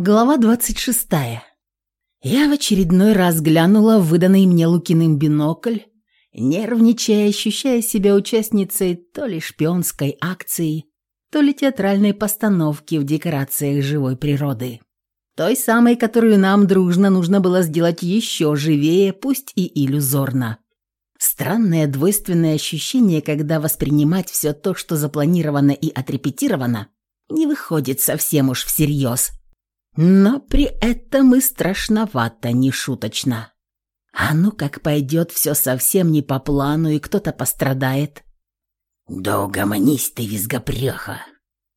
Глава 26. Я в очередной раз глянула в выданный мне Лукиным бинокль, нервничая, ощущая себя участницей то ли шпионской акции, то ли театральной постановки в декорациях живой природы. Той самой, которую нам дружно нужно было сделать еще живее, пусть и иллюзорно. Странное двойственное ощущение, когда воспринимать все то, что запланировано и отрепетировано, не выходит совсем уж всерьез – но при этом и страшновато, не шуточно. А ну как пойдет все совсем не по плану, и кто-то пострадает. «Да угомонись ты, визгопряха!»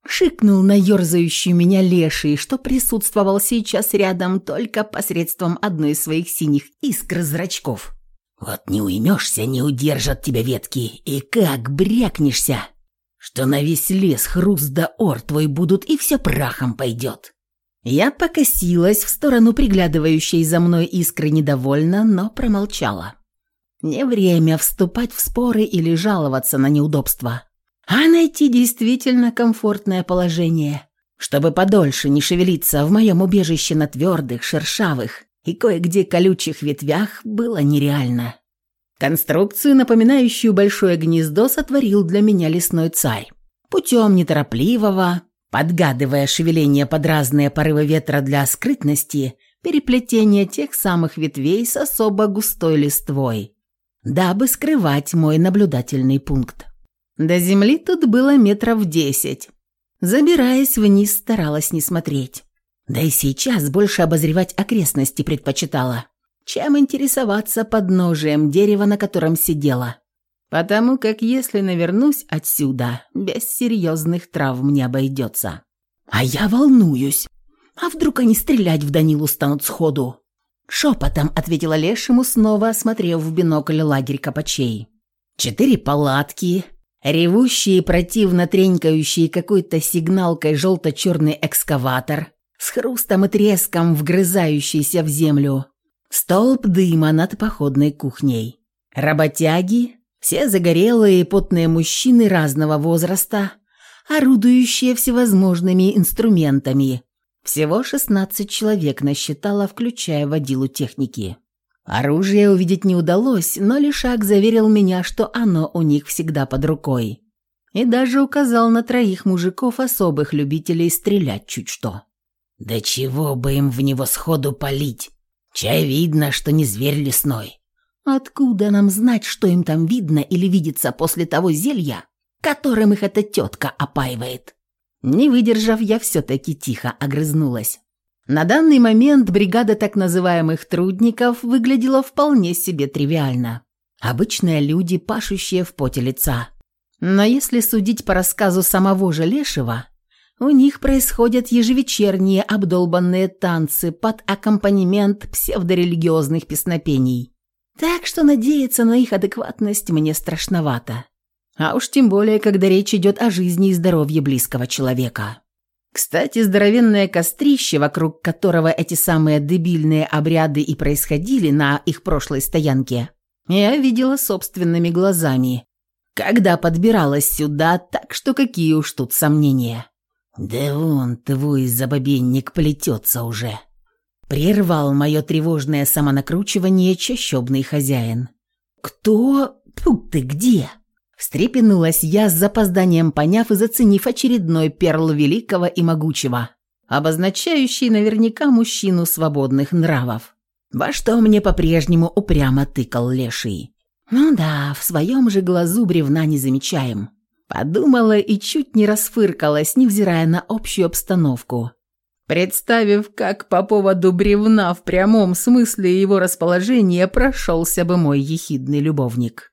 Шикнул на ерзающую меня леший, что присутствовал сейчас рядом только посредством одной из своих синих искр зрачков. «Вот не уймешься, не удержат тебя ветки, и как брякнешься, что на весь лес хруст да ор твой будут, и все прахом пойдет!» Я покосилась в сторону приглядывающей за мной искры недовольно, но промолчала. Не время вступать в споры или жаловаться на неудобства, а найти действительно комфортное положение, чтобы подольше не шевелиться в моем убежище на твердых, шершавых и кое-где колючих ветвях было нереально. Конструкцию, напоминающую большое гнездо, сотворил для меня лесной царь. Путем неторопливого, подгадывая шевеление под разные порывы ветра для скрытности, переплетение тех самых ветвей с особо густой листвой, дабы скрывать мой наблюдательный пункт. До земли тут было метров десять. Забираясь вниз, старалась не смотреть. Да и сейчас больше обозревать окрестности предпочитала, чем интересоваться подножием дерева, на котором сидела. Потому как если навернусь отсюда, без серьезных травм не обойдется. А я волнуюсь. А вдруг они стрелять в Данилу станут сходу? Шепотом ответила Лешему, снова осмотрев в бинокль лагерь копачей. Четыре палатки, ревущие противно тренькающие какой-то сигналкой желто-черный экскаватор, с хрустом и треском вгрызающийся в землю, столб дыма над походной кухней. Работяги, все загорелые и потные мужчины разного возраста, орудующие всевозможными инструментами. Всего 16 человек насчитала, включая водилу техники. Оружие увидеть не удалось, но Лишак заверил меня, что оно у них всегда под рукой. И даже указал на троих мужиков особых любителей стрелять чуть что. «Да чего бы им в него сходу палить? Чай видно, что не зверь лесной. Откуда нам знать, что им там видно или видится после того зелья, которым их эта тетка опаивает? Не выдержав, я все-таки тихо огрызнулась. На данный момент бригада так называемых трудников выглядела вполне себе тривиально. Обычные люди, пашущие в поте лица. Но если судить по рассказу самого же Лешего, у них происходят ежевечерние обдолбанные танцы под аккомпанемент псевдорелигиозных песнопений. Так что надеяться на их адекватность мне страшновато. А уж тем более, когда речь идет о жизни и здоровье близкого человека. Кстати, здоровенное кострище, вокруг которого эти самые дебильные обряды и происходили на их прошлой стоянке, я видела собственными глазами, когда подбиралась сюда, так что какие уж тут сомнения. «Да вон твой забабенник плетется уже», Прервал мое тревожное самонакручивание чащобный хозяин. «Кто? Тут ты где?» Встрепенулась я с запозданием, поняв и заценив очередной перл великого и могучего, обозначающий наверняка мужчину свободных нравов. Во что мне по-прежнему упрямо тыкал леший. «Ну да, в своем же глазу бревна не замечаем». Подумала и чуть не расфыркалась, невзирая на общую обстановку представив, как по поводу бревна в прямом смысле его расположения прошелся бы мой ехидный любовник.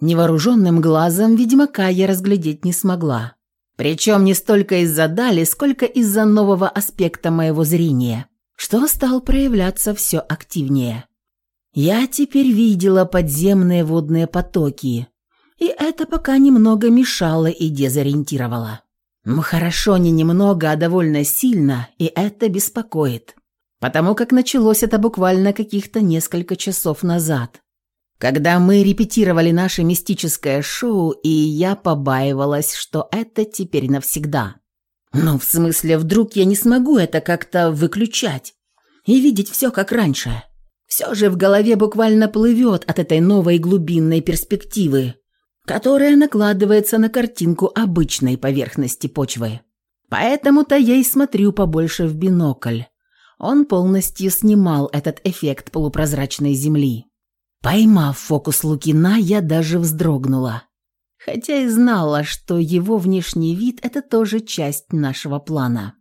Невооруженным глазом ведьмака я разглядеть не смогла. Причем не столько из-за дали, сколько из-за нового аспекта моего зрения, что стал проявляться все активнее. Я теперь видела подземные водные потоки, и это пока немного мешало и дезориентировало. Ну хорошо, не немного, а довольно сильно, и это беспокоит. Потому как началось это буквально каких-то несколько часов назад. Когда мы репетировали наше мистическое шоу, и я побаивалась, что это теперь навсегда. Ну, в смысле, вдруг я не смогу это как-то выключать и видеть все как раньше. Все же в голове буквально плывет от этой новой глубинной перспективы, которая накладывается на картинку обычной поверхности почвы. Поэтому-то я и смотрю побольше в бинокль. Он полностью снимал этот эффект полупрозрачной земли. Поймав фокус Лукина, я даже вздрогнула. Хотя и знала, что его внешний вид – это тоже часть нашего плана.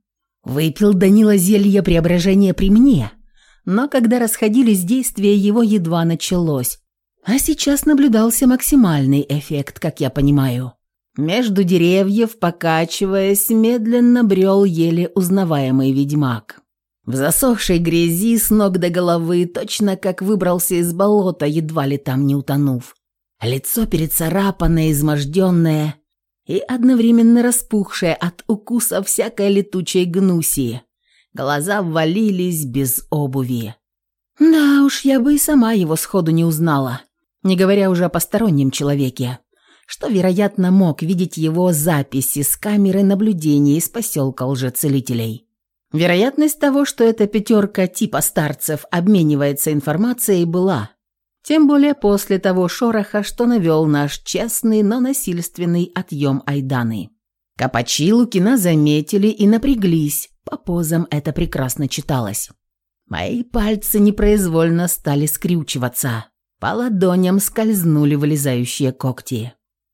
Выпил Данила зелье преображения при мне, но когда расходились действия, его едва началось. А сейчас наблюдался максимальный эффект, как я понимаю. Между деревьев, покачиваясь, медленно брел еле узнаваемый ведьмак. В засохшей грязи с ног до головы, точно как выбрался из болота, едва ли там не утонув. Лицо перецарапанное, изможденное и одновременно распухшее от укуса всякой летучей гнуси. Глаза ввалились без обуви. Да уж, я бы и сама его сходу не узнала, не говоря уже о постороннем человеке, что, вероятно, мог видеть его записи с камеры наблюдения из поселка лжецелителей. Вероятность того, что эта пятерка типа старцев обменивается информацией, была. Тем более после того шороха, что навел наш честный, но насильственный отъем Айданы. Капачи Лукина заметили и напряглись, по позам это прекрасно читалось. Мои пальцы непроизвольно стали скрючиваться. По ладоням скользнули вылезающие когти.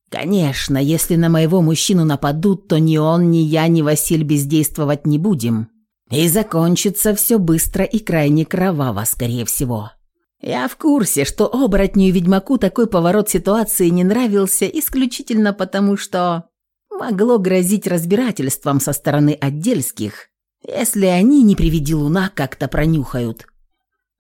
Конечно, если на моего мужчину нападут, то ни он, ни я, ни Василь бездействовать не будем. И закончится все быстро и крайне кроваво, скорее всего. Я в курсе, что оборотню и ведьмаку такой поворот ситуации не нравился исключительно потому, что могло грозить разбирательством со стороны отдельских, если они, не приведи луна, как-то пронюхают.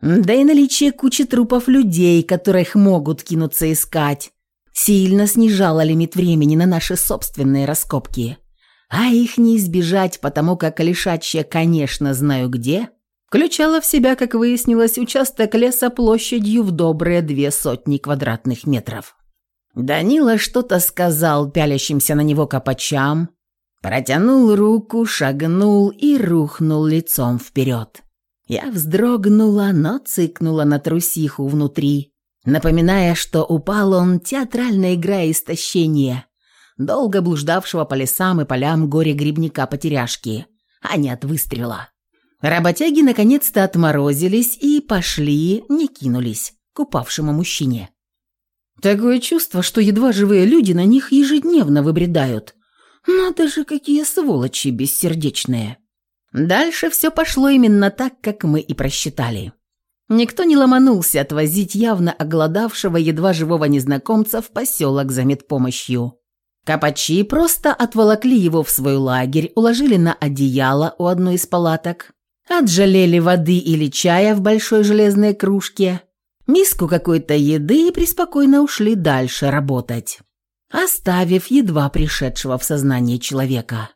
Да и наличие кучи трупов людей, которых могут кинуться искать, сильно снижало лимит времени на наши собственные раскопки. А их не избежать, потому как лишачья, конечно, знаю где, включала в себя, как выяснилось, участок леса площадью в добрые две сотни квадратных метров. Данила что-то сказал пялящимся на него копачам, Протянул руку, шагнул и рухнул лицом вперед. Я вздрогнула, но цыкнула на трусиху внутри, напоминая, что упал он, театрально играя истощение, долго блуждавшего по лесам и полям горе-грибника-потеряшки, а не от выстрела. Работяги наконец-то отморозились и пошли, не кинулись, к упавшему мужчине. Такое чувство, что едва живые люди на них ежедневно выбредают – надо же, какие сволочи бессердечные. Дальше все пошло именно так, как мы и просчитали. Никто не ломанулся отвозить явно оголодавшего едва живого незнакомца в поселок за медпомощью. Капачи просто отволокли его в свой лагерь, уложили на одеяло у одной из палаток, отжалели воды или чая в большой железной кружке, миску какой-то еды и преспокойно ушли дальше работать оставив едва пришедшего в сознание человека.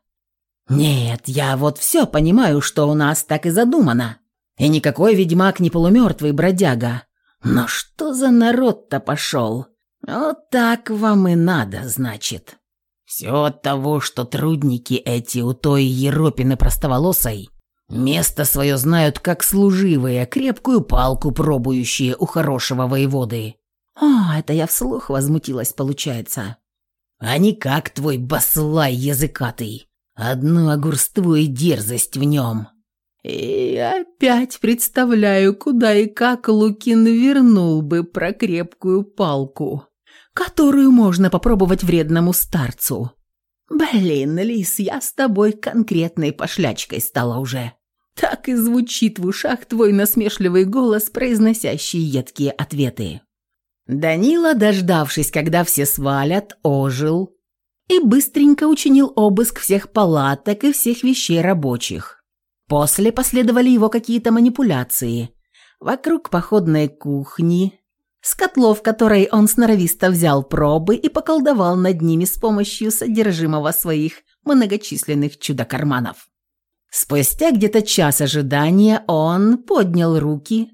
«Нет, я вот все понимаю, что у нас так и задумано. И никакой ведьмак не полумертвый бродяга. Но что за народ-то пошел? Вот так вам и надо, значит. Все от того, что трудники эти у той Еропины простоволосой место свое знают как служивые, крепкую палку пробующие у хорошего воеводы». «О, это я вслух возмутилась, получается а не как твой баслай языкатый. Одну огурство и дерзость в нем. И опять представляю, куда и как Лукин вернул бы про крепкую палку, которую можно попробовать вредному старцу. Блин, Лис, я с тобой конкретной пошлячкой стала уже. Так и звучит в ушах твой насмешливый голос, произносящий едкие ответы. Данила, дождавшись, когда все свалят, ожил и быстренько учинил обыск всех палаток и всех вещей рабочих. После последовали его какие-то манипуляции. Вокруг походной кухни, с котлов которой он сноровисто взял пробы и поколдовал над ними с помощью содержимого своих многочисленных чудо-карманов. Спустя где-то час ожидания он поднял руки,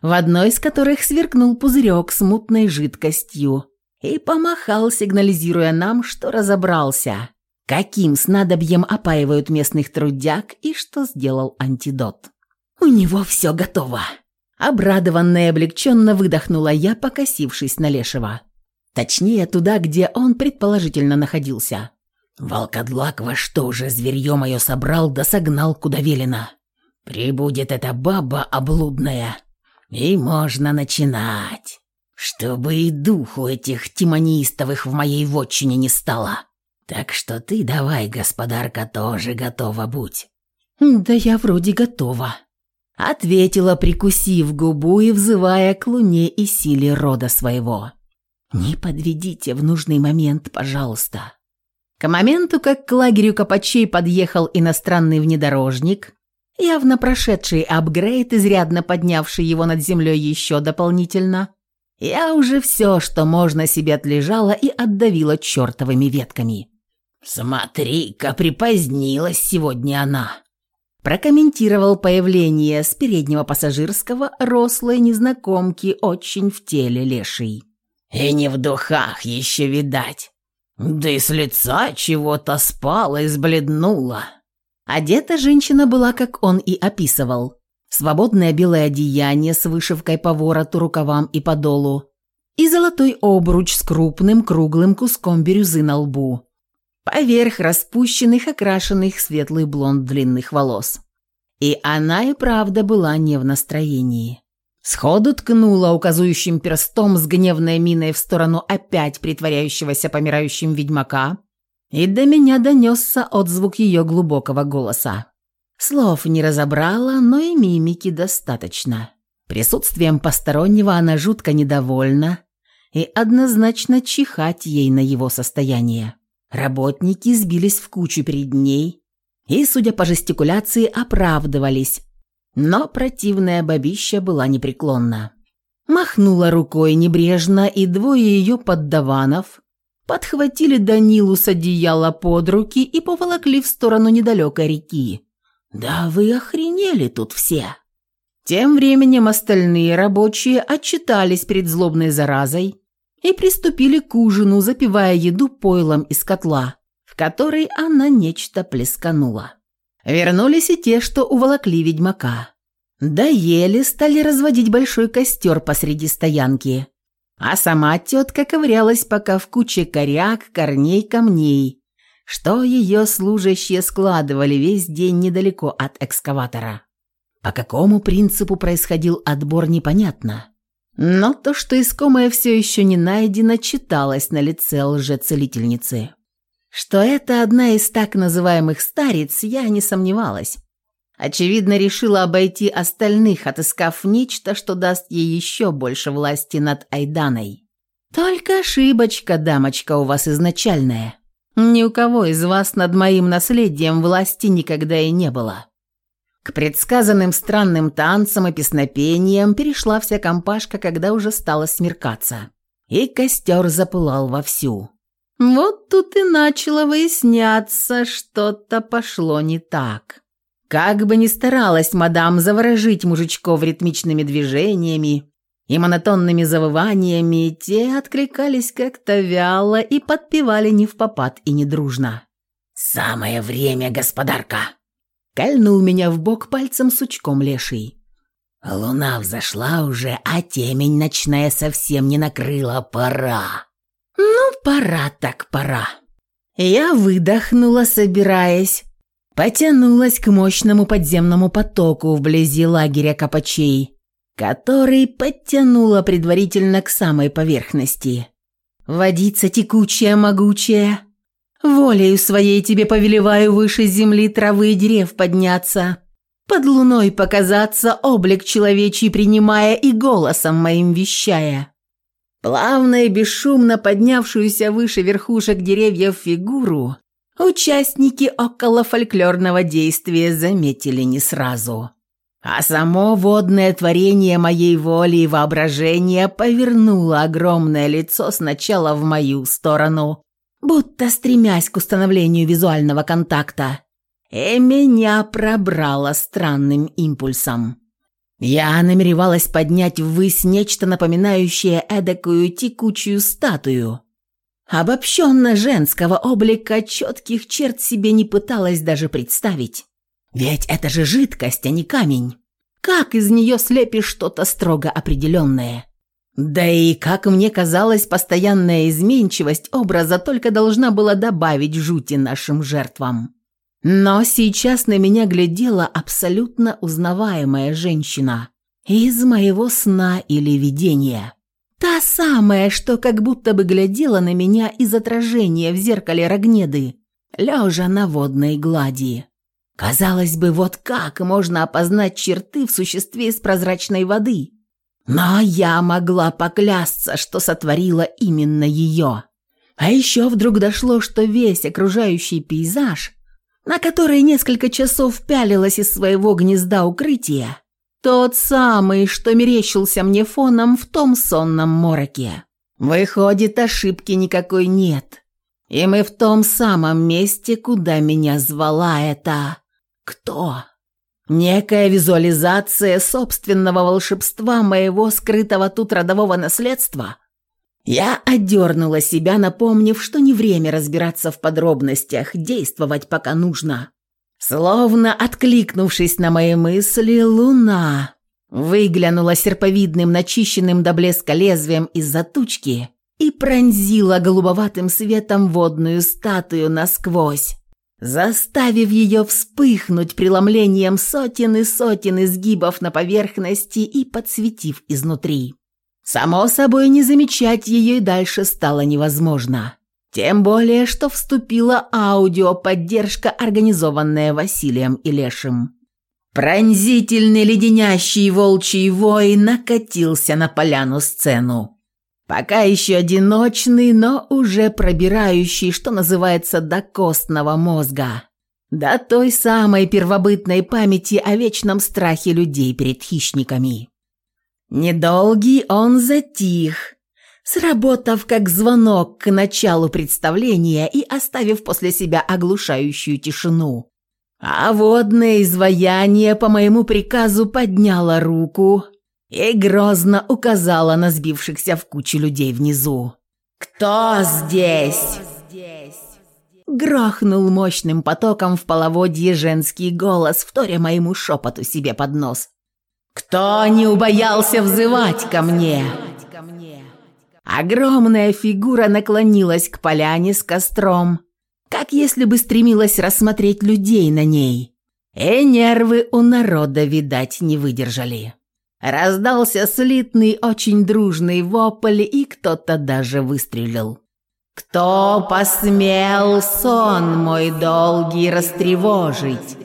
в одной из которых сверкнул пузырек с мутной жидкостью, и помахал, сигнализируя нам, что разобрался. каким снадобьем опаивают местных трудяг и что сделал антидот. «У него все готово!» Обрадованная и облегченно выдохнула я, покосившись на Лешего. Точнее, туда, где он предположительно находился. «Волкодлак во что же зверье мое собрал да согнал, куда велено. Прибудет эта баба облудная, и можно начинать, чтобы и духу этих тимонистовых в моей вотчине не стало. Так что ты давай, господарка, тоже готова будь». «Да я вроде готова», — ответила, прикусив губу и взывая к луне и силе рода своего. «Не подведите в нужный момент, пожалуйста». К моменту, как к лагерю копачей подъехал иностранный внедорожник, явно прошедший апгрейд, изрядно поднявший его над землей еще дополнительно, я уже все, что можно себе отлежала и отдавила чертовыми ветками. «Смотри-ка, припозднилась сегодня она!» Прокомментировал появление с переднего пассажирского рослой незнакомки очень в теле леший. И не в духах еще видать. Да и с лица чего-то спала и сбледнула. Одета женщина была, как он и описывал. Свободное белое одеяние с вышивкой по вороту, рукавам и подолу. И золотой обруч с крупным круглым куском бирюзы на лбу. Поверх распущенных, окрашенных светлый блонд длинных волос. И она и правда была не в настроении. Сходу ткнула указующим перстом с гневной миной в сторону опять притворяющегося помирающим ведьмака, и до меня донесся отзвук ее глубокого голоса. Слов не разобрала, но и мимики достаточно. Присутствием постороннего она жутко недовольна и однозначно чихать ей на его состояние. Работники сбились в кучу перед ней и, судя по жестикуляции, оправдывались, но противная бабища была непреклонна. Махнула рукой небрежно, и двое ее поддаванов подхватили Данилу с одеяла под руки и поволокли в сторону недалекой реки. «Да вы охренели тут все!» Тем временем остальные рабочие отчитались перед злобной заразой и приступили к ужину, запивая еду пойлом из котла, в который она нечто плесканула. Вернулись и те, что уволокли ведьмака. Доели, стали разводить большой костер посреди стоянки. А сама тетка ковырялась пока в куче коряк, корней, камней, что ее служащие складывали весь день недалеко от экскаватора. По какому принципу происходил отбор, непонятно. Но то, что искомое все еще не найдено, читалось на лице лжецелительницы. Что это одна из так называемых стариц, я не сомневалась. Очевидно, решила обойти остальных, отыскав нечто, что даст ей еще больше власти над Айданой. Только ошибочка, дамочка, у вас изначальная. Ни у кого из вас над моим наследием власти никогда и не было. К предсказанным странным танцам и песнопениям перешла вся компашка, когда уже стало смеркаться. И костер запылал вовсю. Вот тут и начало выясняться, что-то пошло не так. Как бы ни старалась мадам заворожить мужичков ритмичными движениями и монотонными завываниями, те откликались как-то вяло и подпевали не в попад и не дружно. «Самое время, господарка!» Кольнул меня в бок пальцем сучком леший. Луна взошла уже, а темень ночная совсем не накрыла. Пора. «Ну, пора так пора». Я выдохнула, собираясь, потянулась к мощному подземному потоку вблизи лагеря копачей, который подтянула предварительно к самой поверхности. Водица текучая, могучая. Волею своей тебе повелеваю выше земли травы и дерев подняться, под луной показаться, облик человечий принимая и голосом моим вещая. Плавно и бесшумно поднявшуюся выше верхушек деревьев фигуру участники около фольклорного действия заметили не сразу. А само водное творение моей воли и воображения повернуло огромное лицо сначала в мою сторону, будто стремясь к установлению визуального контакта, и меня пробрало странным импульсом. Я намеревалась поднять ввысь нечто напоминающее эдакую текучую статую, Обобщенно женского облика четких черт себе не пыталась даже представить. Ведь это же жидкость, а не камень. Как из нее слепишь что-то строго определенное? Да и, как мне казалось, постоянная изменчивость образа только должна была добавить жути нашим жертвам. Но сейчас на меня глядела абсолютно узнаваемая женщина из моего сна или видения. Та самая, что как будто бы глядела на меня из отражения в зеркале Рогнеды, лежа на водной глади. Казалось бы, вот как можно опознать черты в существе из прозрачной воды? Но я могла поклясться, что сотворила именно ее. А еще вдруг дошло, что весь окружающий пейзаж, на который несколько часов пялилась из своего гнезда укрытия, тот самый, что мерещился мне фоном в том сонном мороке. Выходит, ошибки никакой нет. И мы в том самом месте, куда меня звала эта... Кто? Некая визуализация собственного волшебства моего скрытого тут родового наследства? Я одернула себя, напомнив, что не время разбираться в подробностях, действовать пока нужно. Словно откликнувшись на мои мысли, луна выглянула серповидным, начищенным до блеска лезвием из-за тучки и пронзила голубоватым светом водную статую насквозь, заставив ее вспыхнуть преломлением сотен и сотен изгибов на поверхности и подсветив изнутри. Само собой, не замечать ее и дальше стало невозможно. Тем более, что вступила аудиоподдержка, организованная Василием и Лешим. Пронзительный леденящий волчий вой накатился на поляну сцену. Пока еще одиночный, но уже пробирающий, что называется, до костного мозга. До той самой первобытной памяти о вечном страхе людей перед хищниками. Недолгий он затих, сработав как звонок к началу представления и оставив после себя оглушающую тишину. А водное изваяние по моему приказу подняло руку – и грозно указала на сбившихся в кучу людей внизу. «Кто здесь?» Грохнул мощным потоком в половодье женский голос, вторя моему шепоту себе под нос. «Кто не убоялся взывать ко мне?» Огромная фигура наклонилась к поляне с костром, как если бы стремилась рассмотреть людей на ней. И нервы у народа, видать, не выдержали. Раздался слитный, очень дружный вопль, и кто-то даже выстрелил. «Кто посмел сон мой долгий растревожить?»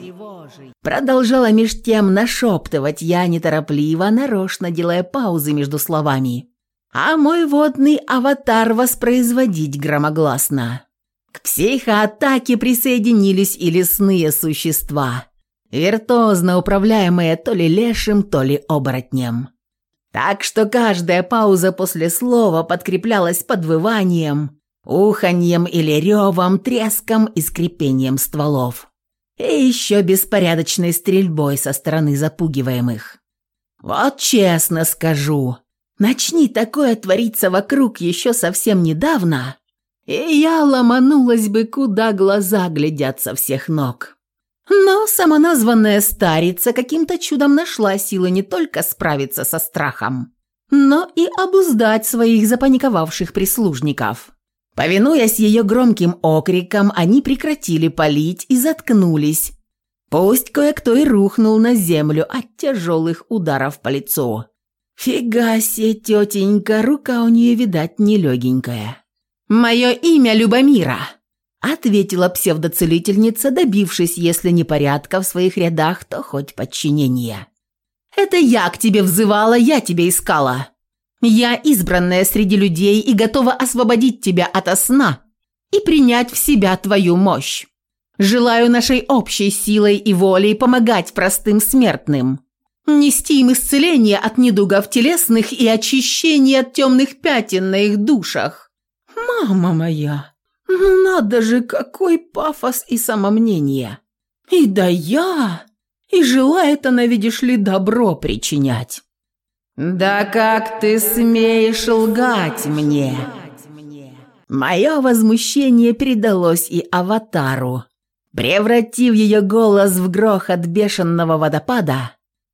Продолжала меж тем нашептывать я неторопливо, нарочно делая паузы между словами. А мой водный аватар воспроизводить громогласно. К психоатаке присоединились и лесные существа виртуозно управляемые то ли лешим, то ли оборотнем. Так что каждая пауза после слова подкреплялась подвыванием, уханьем или ревом, треском и скрипением стволов. И еще беспорядочной стрельбой со стороны запугиваемых. Вот честно скажу, начни такое твориться вокруг еще совсем недавно, и я ломанулась бы, куда глаза глядят со всех ног. Но самоназванная старица каким-то чудом нашла силы не только справиться со страхом, но и обуздать своих запаниковавших прислужников. Повинуясь ее громким окрикам, они прекратили палить и заткнулись. Пусть кое-кто и рухнул на землю от тяжелых ударов по лицу. Фига себе, тетенька, рука у нее, видать, нелегенькая. «Мое имя Любомира», ответила псевдоцелительница, добившись, если не порядка в своих рядах, то хоть подчинения. «Это я к тебе взывала, я тебя искала. Я избранная среди людей и готова освободить тебя ото сна и принять в себя твою мощь. Желаю нашей общей силой и волей помогать простым смертным, нести им исцеление от недугов телесных и очищение от темных пятен на их душах. Мама моя!» Ну надо же, какой пафос и самомнение. И да я, и желает она, видишь ли, добро причинять. Да как ты смеешь лгать мне? Мое возмущение передалось и аватару, превратив ее голос в грохот бешеного водопада,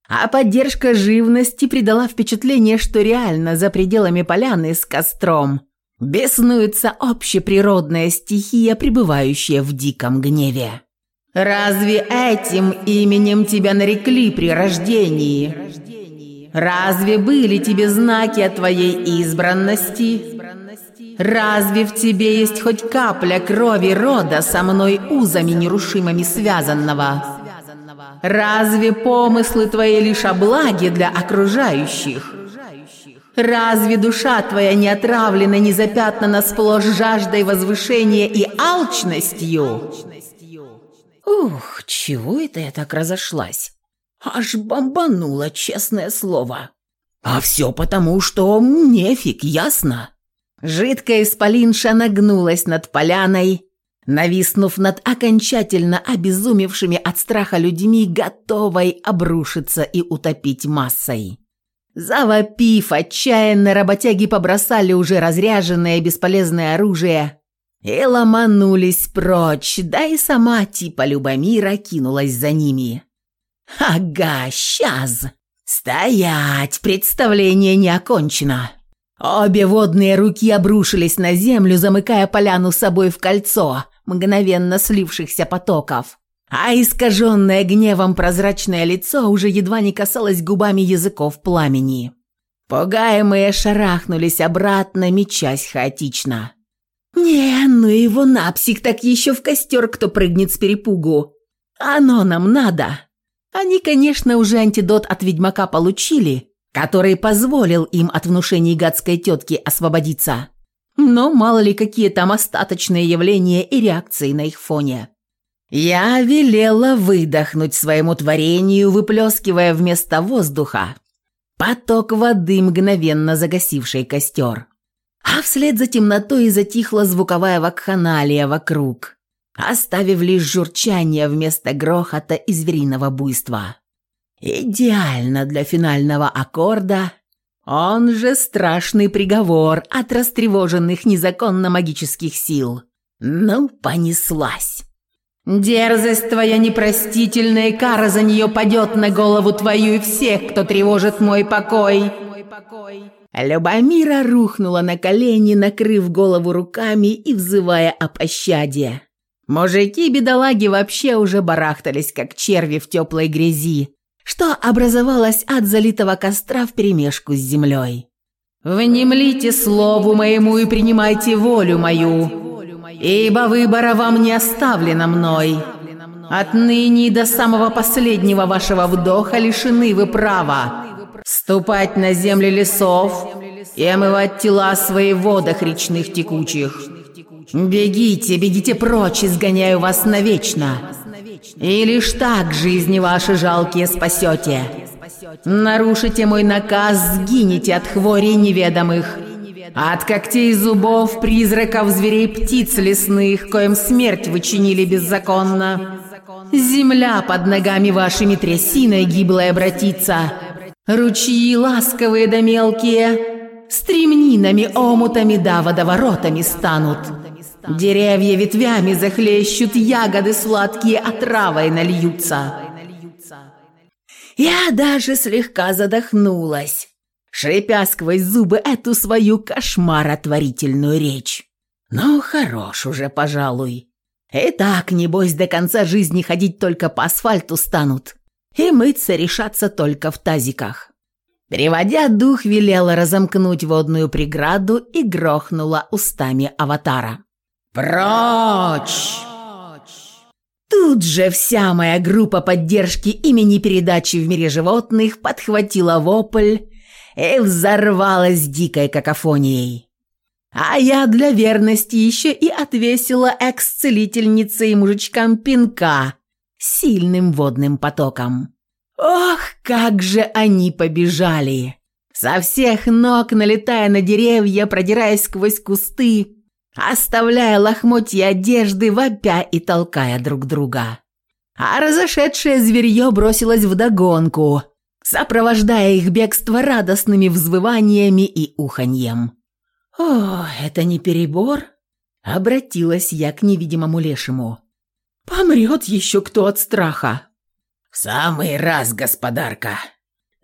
а поддержка живности придала впечатление, что реально за пределами поляны с костром беснуется общеприродная стихия, пребывающая в диком гневе. «Разве этим именем тебя нарекли при рождении? Разве были тебе знаки о твоей избранности?» Разве в тебе есть хоть капля крови рода со мной узами нерушимыми связанного? Разве помыслы твои лишь о благе для окружающих? Разве душа твоя не отравлена, не запятнана сплошь жаждой возвышения и алчностью? Ух, чего это я так разошлась? Аж бомбануло, честное слово. А все потому, что нефиг, ясно? Жидкая исполинша нагнулась над поляной, нависнув над окончательно обезумевшими от страха людьми, готовой обрушиться и утопить массой. Завопив, отчаянно работяги побросали уже разряженное бесполезное оружие и ломанулись прочь, да и сама типа Любомира кинулась за ними. «Ага, сейчас! Стоять! Представление не окончено!» Обе водные руки обрушились на землю, замыкая поляну с собой в кольцо, мгновенно слившихся потоков. А искаженное гневом прозрачное лицо уже едва не касалось губами языков пламени. Пугаемые шарахнулись обратно, мечась хаотично. «Не, ну его напсих, так еще в костер кто прыгнет с перепугу. Оно нам надо. Они, конечно, уже антидот от ведьмака получили, который позволил им от внушений гадской тетки освободиться. Но мало ли какие там остаточные явления и реакции на их фоне. Я велела выдохнуть своему творению, выплескивая вместо воздуха поток воды, мгновенно загасивший костер. А вслед за темнотой затихла звуковая вакханалия вокруг, оставив лишь журчание вместо грохота и звериного буйства. Идеально для финального аккорда. Он же страшный приговор от растревоженных незаконно магических сил. Ну, понеслась. Дерзость твоя непростительная, кара за нее падет на голову твою и всех, кто тревожит мой покой. Любомира рухнула на колени, накрыв голову руками и взывая о пощаде. Мужики-бедолаги вообще уже барахтались, как черви в теплой грязи, что образовалось от залитого костра вперемешку с землей. «Внемлите слову моему и принимайте волю мою, ибо выбора вам не оставлено мной. Отныне до самого последнего вашего вдоха лишены вы права ступать на земли лесов и омывать тела свои в водах речных текучих. Бегите, бегите прочь, изгоняю вас навечно. И лишь так жизни ваши жалкие спасете. Нарушите мой наказ, сгинете от хворей неведомых, от когтей зубов, призраков, зверей, птиц лесных, коим смерть вы чинили беззаконно. Земля под ногами вашими трясиной гиблая обратится, ручьи ласковые да мелкие, стремнинами, омутами да водоворотами станут». Деревья ветвями захлещут, ягоды сладкие отравой нальются. Я даже слегка задохнулась, шипя сквозь зубы эту свою кошмаротворительную речь. Ну, хорош уже, пожалуй. И так, небось, до конца жизни ходить только по асфальту станут. И мыться решаться только в тазиках. Переводя дух, велела разомкнуть водную преграду и грохнула устами аватара. «Прочь!» Тут же вся моя группа поддержки имени передачи в мире животных подхватила вопль и взорвалась дикой какофонией. А я для верности еще и отвесила экс-целительнице и мужичкам пинка сильным водным потоком. Ох, как же они побежали! Со всех ног, налетая на деревья, продираясь сквозь кусты, оставляя лохмотья одежды, вопя и толкая друг друга. А разошедшее зверье бросилось вдогонку, сопровождая их бегство радостными взвываниями и уханьем. О, это не перебор? Обратилась я к невидимому лешему. «Помрет еще кто от страха!» «В самый раз, господарка!»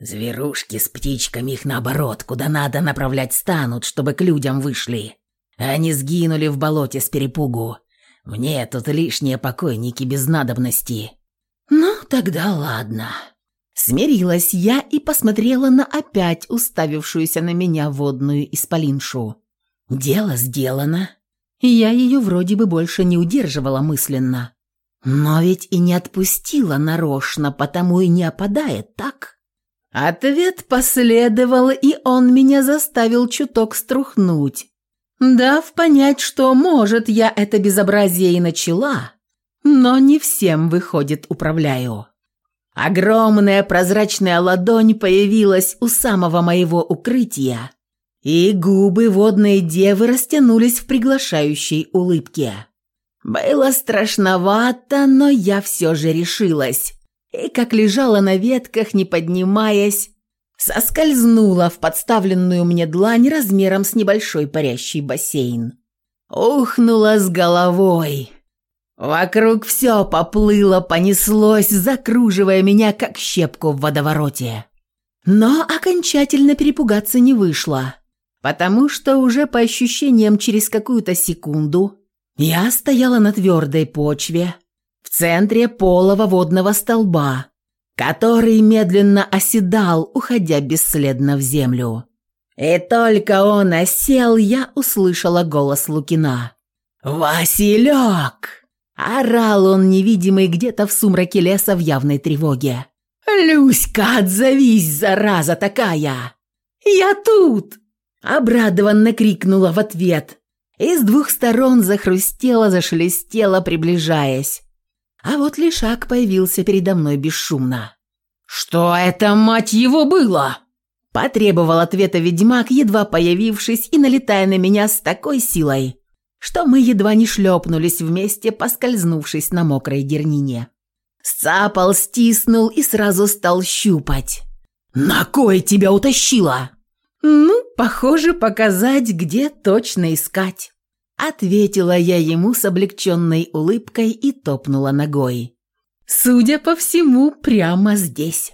Зверушки с птичками их наоборот, куда надо направлять станут, чтобы к людям вышли. Они сгинули в болоте с перепугу. Мне тут лишние покойники без надобности. Ну, тогда ладно. Смирилась я и посмотрела на опять уставившуюся на меня водную исполиншу. Дело сделано. Я ее вроде бы больше не удерживала мысленно. Но ведь и не отпустила нарочно, потому и не опадает, так? Ответ последовал, и он меня заставил чуток струхнуть, дав понять, что, может, я это безобразие и начала, но не всем, выходит, управляю. Огромная прозрачная ладонь появилась у самого моего укрытия, и губы водной девы растянулись в приглашающей улыбке. Было страшновато, но я все же решилась и, как лежала на ветках, не поднимаясь, соскользнула в подставленную мне длань размером с небольшой парящий бассейн. Ухнула с головой. Вокруг все поплыло, понеслось, закруживая меня, как щепку в водовороте. Но окончательно перепугаться не вышло, потому что уже по ощущениям через какую-то секунду я стояла на твердой почве, в центре полого водного столба, который медленно оседал, уходя бесследно в землю. И только он осел, я услышала голос Лукина. «Василек!» Орал он, невидимый где-то в сумраке леса в явной тревоге. «Люська, отзовись, зараза такая!» «Я тут!» Обрадованно крикнула в ответ. И с двух сторон захрустело, зашелестело, приближаясь. А вот лишак появился передо мной бесшумно. «Что это, мать его, было?» Потребовал ответа ведьмак, едва появившись и налетая на меня с такой силой, что мы едва не шлепнулись вместе, поскользнувшись на мокрой дернине. Сцапал, стиснул и сразу стал щупать. «На кой тебя утащила?» «Ну, похоже, показать, где точно искать». Ответила я ему с облегченной улыбкой и топнула ногой. Судя по всему, прямо здесь.